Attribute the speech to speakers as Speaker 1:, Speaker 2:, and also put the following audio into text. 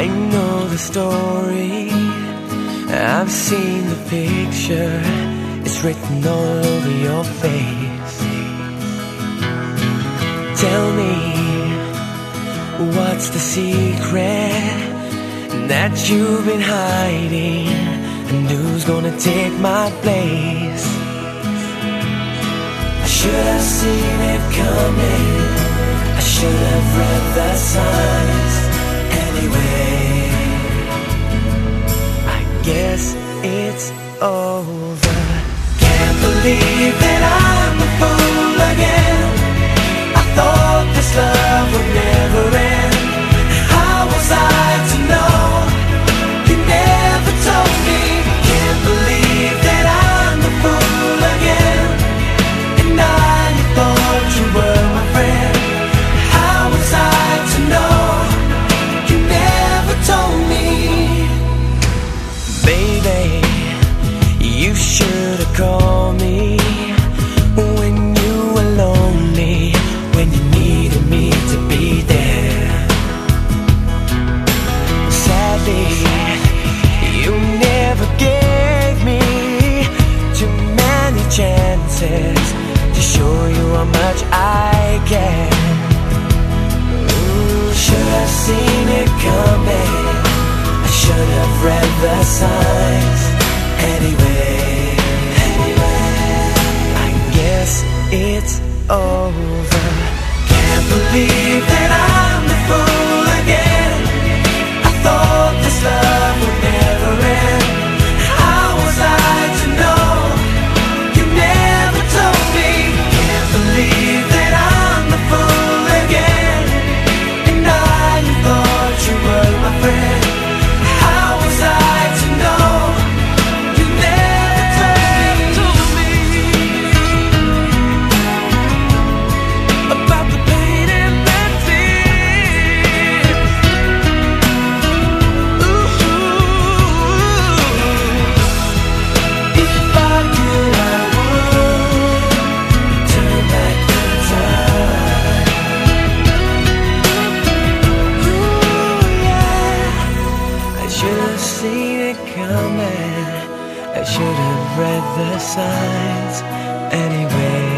Speaker 1: I know the story. I've seen the picture. It's written all over your face. Tell me, what's the secret that you've been hiding? And who's gonna take my place? I should have seen it coming. The signs anyway. I guess it's over. Can't believe that I'm you should have called me when you were lonely, when you needed me to be there. Sadly, you never gave me too many chances to show you how much I care. Ooh, should have seen it coming. I should have read the signs anyway. Seen it coming. I should have read the signs anyway.